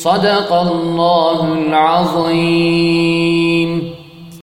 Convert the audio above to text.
صدق الله العظيم.